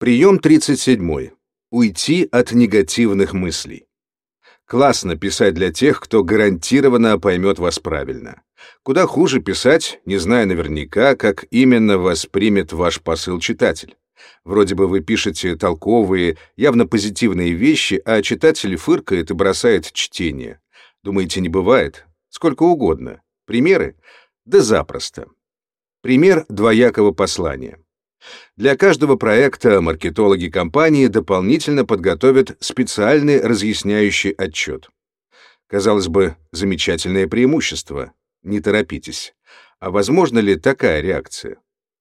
Прием 37. Уйти от негативных мыслей. Классно писать для тех, кто гарантированно поймет вас правильно. Куда хуже писать, не зная наверняка, как именно воспримет ваш посыл читатель. Вроде бы вы пишете толковые, явно позитивные вещи, а читатель фыркает и бросает чтение. Думаете, не бывает? Сколько угодно. Примеры? Да запросто. Пример двоякого послания. Для каждого проекта маркетологи компании дополнительно подготовят специальный разъясняющий отчет. Казалось бы, замечательное преимущество. Не торопитесь. А возможно ли такая реакция?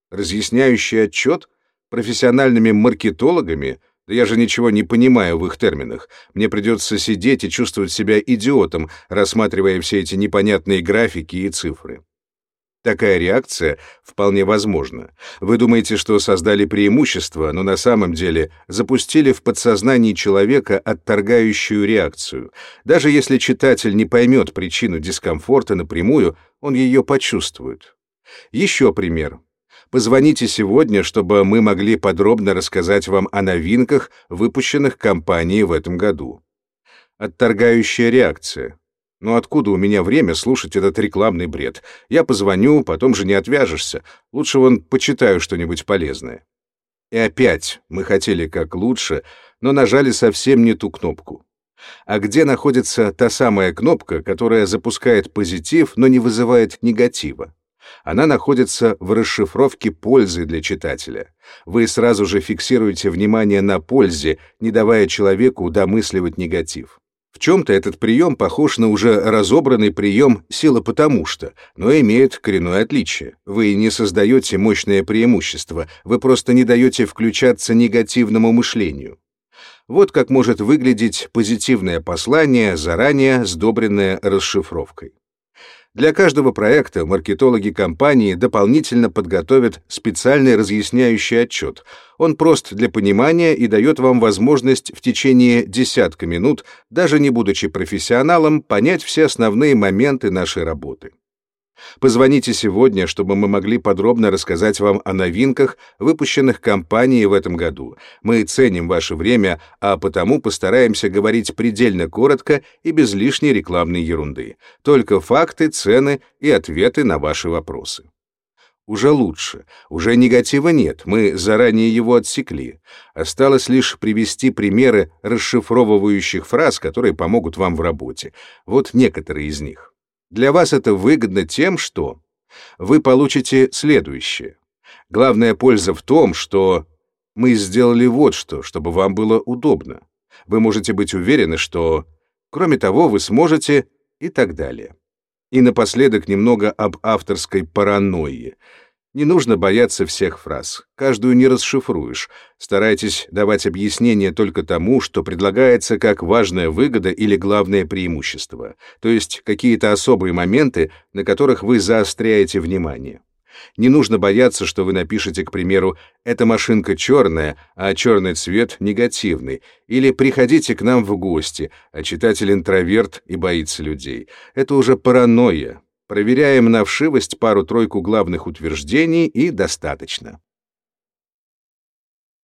Разъясняющий отчет профессиональными маркетологами? Да я же ничего не понимаю в их терминах. Мне придется сидеть и чувствовать себя идиотом, рассматривая все эти непонятные графики и цифры. Такая реакция вполне возможна. Вы думаете, что создали преимущество, но на самом деле запустили в подсознании человека отторгающую реакцию. Даже если читатель не поймет причину дискомфорта напрямую, он ее почувствует. Еще пример. Позвоните сегодня, чтобы мы могли подробно рассказать вам о новинках, выпущенных компанией в этом году. Отторгающая реакция. Но откуда у меня время слушать этот рекламный бред? Я позвоню, потом же не отвяжешься. Лучше вон почитаю что-нибудь полезное. И опять мы хотели как лучше, но нажали совсем не ту кнопку. А где находится та самая кнопка, которая запускает позитив, но не вызывает негатива? Она находится в расшифровке пользы для читателя. Вы сразу же фиксируете внимание на пользе, не давая человеку домысливать негатив. В чем-то этот прием похож на уже разобранный прием «сила потому что», но имеет коренное отличие. Вы не создаете мощное преимущество, вы просто не даете включаться негативному мышлению. Вот как может выглядеть позитивное послание, заранее сдобренное расшифровкой. Для каждого проекта маркетологи компании дополнительно подготовят специальный разъясняющий отчет. Он прост для понимания и дает вам возможность в течение десятка минут, даже не будучи профессионалом, понять все основные моменты нашей работы. Позвоните сегодня, чтобы мы могли подробно рассказать вам о новинках, выпущенных компанией в этом году. Мы ценим ваше время, а потому постараемся говорить предельно коротко и без лишней рекламной ерунды. Только факты, цены и ответы на ваши вопросы. Уже лучше, уже негатива нет, мы заранее его отсекли. Осталось лишь привести примеры расшифровывающих фраз, которые помогут вам в работе. Вот некоторые из них. Для вас это выгодно тем, что вы получите следующее. Главная польза в том, что мы сделали вот что, чтобы вам было удобно. Вы можете быть уверены, что, кроме того, вы сможете и так далее. И напоследок немного об авторской паранойи. Не нужно бояться всех фраз. Каждую не расшифруешь. Старайтесь давать объяснение только тому, что предлагается как важная выгода или главное преимущество, то есть какие-то особые моменты, на которых вы заостряете внимание. Не нужно бояться, что вы напишете, к примеру, «эта машинка черная, а черный цвет негативный», или «приходите к нам в гости», а читатель интроверт и боится людей. Это уже паранойя, Проверяем на вшивость пару-тройку главных утверждений и достаточно.